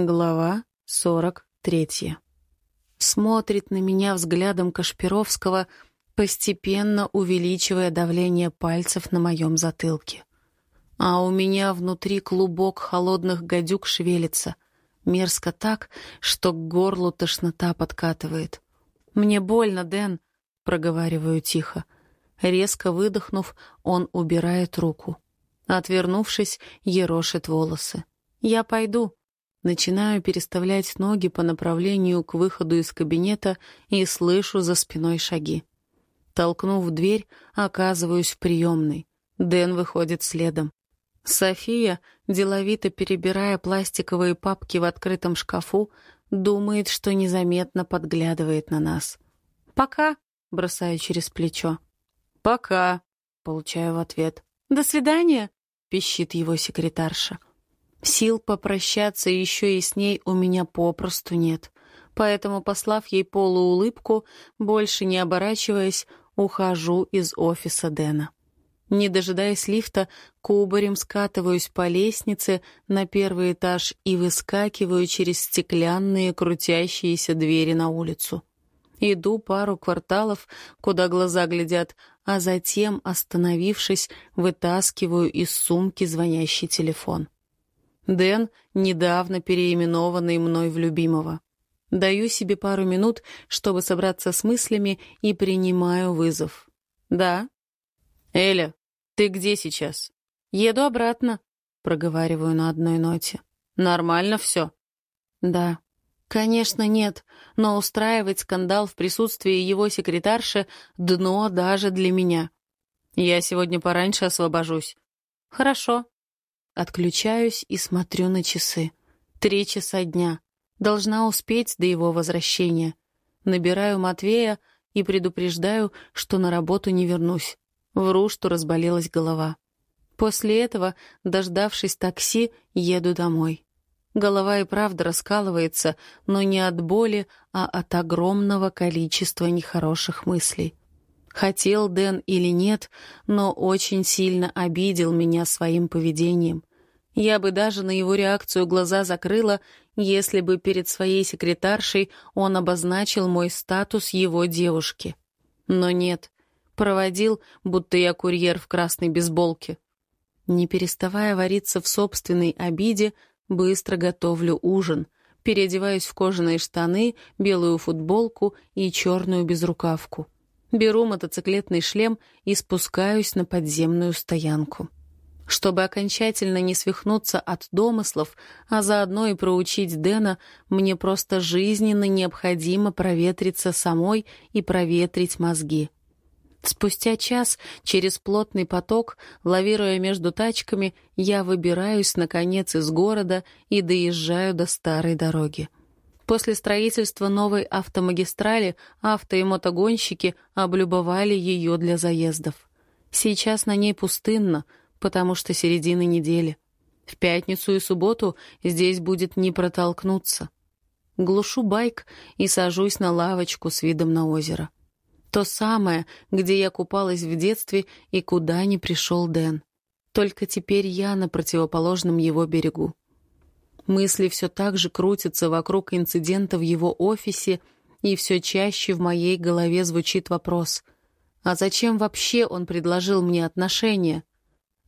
Глава сорок третья. Смотрит на меня взглядом Кашпировского, постепенно увеличивая давление пальцев на моем затылке. А у меня внутри клубок холодных гадюк шевелится. Мерзко так, что к горлу тошнота подкатывает. «Мне больно, Дэн», — проговариваю тихо. Резко выдохнув, он убирает руку. Отвернувшись, ерошит волосы. «Я пойду». Начинаю переставлять ноги по направлению к выходу из кабинета и слышу за спиной шаги. Толкнув дверь, оказываюсь в приемной. Дэн выходит следом. София, деловито перебирая пластиковые папки в открытом шкафу, думает, что незаметно подглядывает на нас. «Пока», — бросаю через плечо. «Пока», — получаю в ответ. «До свидания», — пищит его секретарша. Сил попрощаться еще и с ней у меня попросту нет. Поэтому, послав ей полуулыбку, больше не оборачиваясь, ухожу из офиса Дэна. Не дожидаясь лифта, кубарем скатываюсь по лестнице на первый этаж и выскакиваю через стеклянные крутящиеся двери на улицу. Иду пару кварталов, куда глаза глядят, а затем, остановившись, вытаскиваю из сумки звонящий телефон. Дэн, недавно переименованный мной в любимого. Даю себе пару минут, чтобы собраться с мыслями, и принимаю вызов. «Да?» «Эля, ты где сейчас?» «Еду обратно», — проговариваю на одной ноте. «Нормально все?» «Да». «Конечно, нет, но устраивать скандал в присутствии его секретарши — дно даже для меня». «Я сегодня пораньше освобожусь». «Хорошо», Отключаюсь и смотрю на часы. Три часа дня. Должна успеть до его возвращения. Набираю Матвея и предупреждаю, что на работу не вернусь. Вру, что разболелась голова. После этого, дождавшись такси, еду домой. Голова и правда раскалывается, но не от боли, а от огромного количества нехороших мыслей. Хотел Дэн или нет, но очень сильно обидел меня своим поведением. Я бы даже на его реакцию глаза закрыла, если бы перед своей секретаршей он обозначил мой статус его девушки. Но нет, проводил, будто я курьер в красной бейсболке. Не переставая вариться в собственной обиде, быстро готовлю ужин, переодеваюсь в кожаные штаны, белую футболку и черную безрукавку. Беру мотоциклетный шлем и спускаюсь на подземную стоянку чтобы окончательно не свихнуться от домыслов, а заодно и проучить Дэна, мне просто жизненно необходимо проветриться самой и проветрить мозги. Спустя час, через плотный поток, лавируя между тачками, я выбираюсь, наконец, из города и доезжаю до старой дороги. После строительства новой автомагистрали авто- и мотогонщики облюбовали ее для заездов. Сейчас на ней пустынно, потому что середина недели. В пятницу и субботу здесь будет не протолкнуться. Глушу байк и сажусь на лавочку с видом на озеро. То самое, где я купалась в детстве и куда не пришел Дэн. Только теперь я на противоположном его берегу. Мысли все так же крутятся вокруг инцидента в его офисе, и все чаще в моей голове звучит вопрос. А зачем вообще он предложил мне отношения?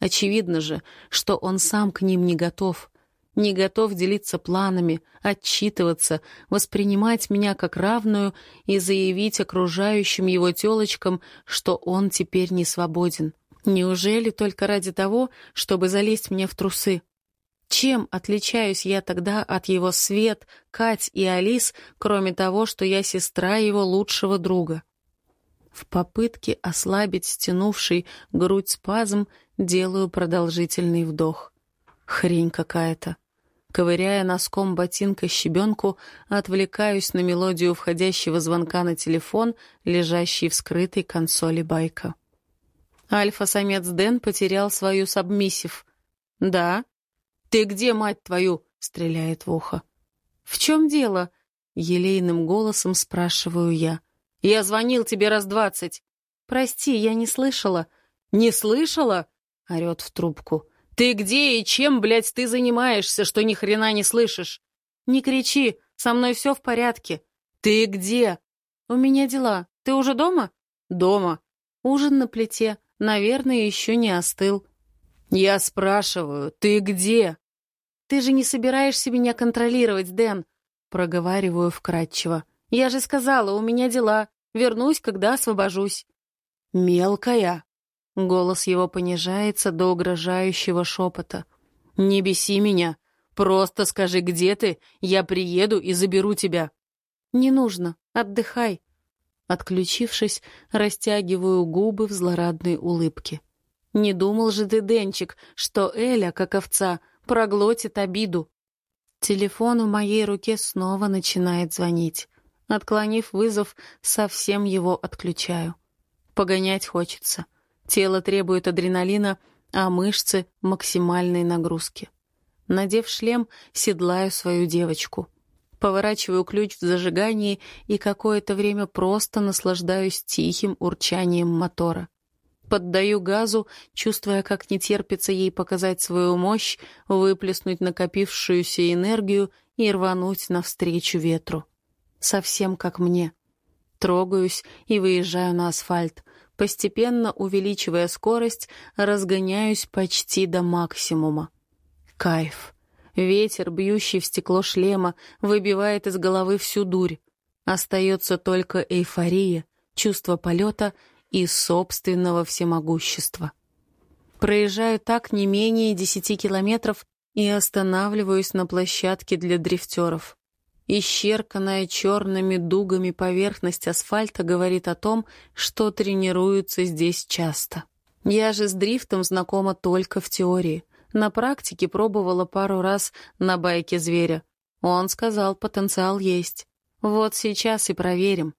Очевидно же, что он сам к ним не готов. Не готов делиться планами, отчитываться, воспринимать меня как равную и заявить окружающим его тёлочкам, что он теперь не свободен. Неужели только ради того, чтобы залезть мне в трусы? Чем отличаюсь я тогда от его Свет, Кать и Алис, кроме того, что я сестра его лучшего друга? В попытке ослабить стянувший грудь спазм делаю продолжительный вдох. Хрень какая-то. Ковыряя носком ботинка щебенку, отвлекаюсь на мелодию входящего звонка на телефон, лежащий в скрытой консоли байка. Альфа-самец Дэн потерял свою сабмиссив. «Да?» «Ты где, мать твою?» — стреляет в ухо. «В чем дело?» — елейным голосом спрашиваю я. Я звонил тебе раз двадцать. Прости, я не слышала. Не слышала? Орет в трубку. Ты где и чем, блядь, ты занимаешься, что ни хрена не слышишь? Не кричи, со мной все в порядке. Ты где? У меня дела. Ты уже дома? Дома. Ужин на плите. Наверное, еще не остыл. Я спрашиваю, ты где? Ты же не собираешься меня контролировать, Дэн. Проговариваю вкратчиво. Я же сказала, у меня дела. Вернусь, когда освобожусь. Мелкая. Голос его понижается до угрожающего шепота. «Не беси меня. Просто скажи, где ты, я приеду и заберу тебя». «Не нужно. Отдыхай». Отключившись, растягиваю губы в злорадной улыбке. «Не думал же ты, Денчик, что Эля, как овца, проглотит обиду?» Телефон в моей руке снова начинает звонить. Отклонив вызов, совсем его отключаю. Погонять хочется. Тело требует адреналина, а мышцы — максимальной нагрузки. Надев шлем, седлаю свою девочку. Поворачиваю ключ в зажигании и какое-то время просто наслаждаюсь тихим урчанием мотора. Поддаю газу, чувствуя, как не терпится ей показать свою мощь, выплеснуть накопившуюся энергию и рвануть навстречу ветру. Совсем как мне. Трогаюсь и выезжаю на асфальт. Постепенно увеличивая скорость, разгоняюсь почти до максимума. Кайф. Ветер, бьющий в стекло шлема, выбивает из головы всю дурь. Остается только эйфория, чувство полета и собственного всемогущества. Проезжаю так не менее десяти километров и останавливаюсь на площадке для дрифтеров. Исчерканная черными дугами поверхность асфальта говорит о том, что тренируются здесь часто. Я же с дрифтом знакома только в теории. На практике пробовала пару раз на байке зверя. Он сказал, потенциал есть. Вот сейчас и проверим.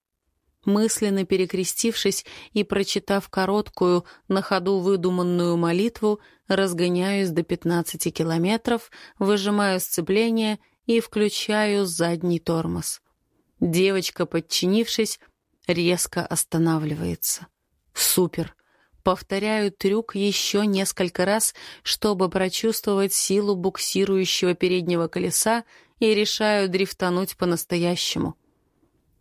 Мысленно перекрестившись и прочитав короткую, на ходу выдуманную молитву, разгоняюсь до 15 километров, выжимаю сцепление — и включаю задний тормоз. Девочка, подчинившись, резко останавливается. Супер! Повторяю трюк еще несколько раз, чтобы прочувствовать силу буксирующего переднего колеса и решаю дрифтануть по-настоящему.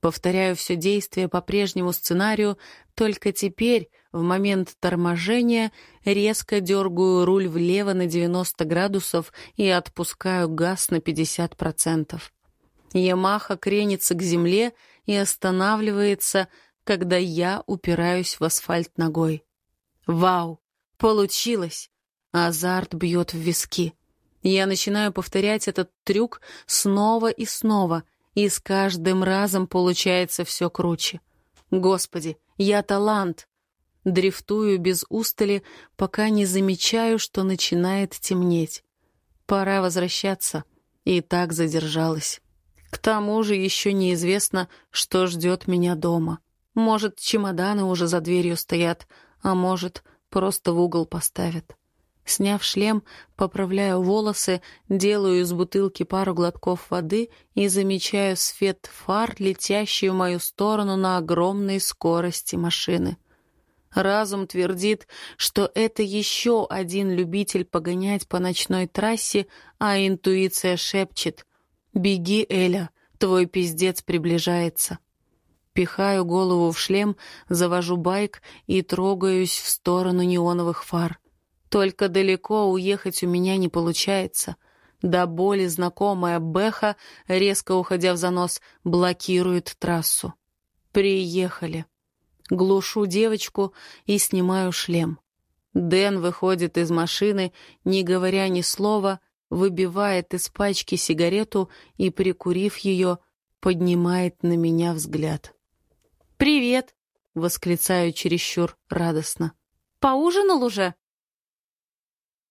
Повторяю все действие по прежнему сценарию, только теперь, в момент торможения, резко дергаю руль влево на 90 градусов и отпускаю газ на 50%. Ямаха кренится к земле и останавливается, когда я упираюсь в асфальт ногой. Вау! Получилось! Азарт бьет в виски. Я начинаю повторять этот трюк снова и снова, и с каждым разом получается все круче. Господи, я талант! Дрифтую без устали, пока не замечаю, что начинает темнеть. Пора возвращаться. И так задержалась. К тому же еще неизвестно, что ждет меня дома. Может, чемоданы уже за дверью стоят, а может, просто в угол поставят. Сняв шлем, поправляю волосы, делаю из бутылки пару глотков воды и замечаю свет фар, летящий в мою сторону на огромной скорости машины. Разум твердит, что это еще один любитель погонять по ночной трассе, а интуиция шепчет «Беги, Эля, твой пиздец приближается». Пихаю голову в шлем, завожу байк и трогаюсь в сторону неоновых фар. Только далеко уехать у меня не получается. До боли знакомая Бэха, резко уходя в занос, блокирует трассу. Приехали. Глушу девочку и снимаю шлем. Дэн выходит из машины, не говоря ни слова, выбивает из пачки сигарету и, прикурив ее, поднимает на меня взгляд. «Привет!» — восклицаю чересчур радостно. «Поужинал уже?»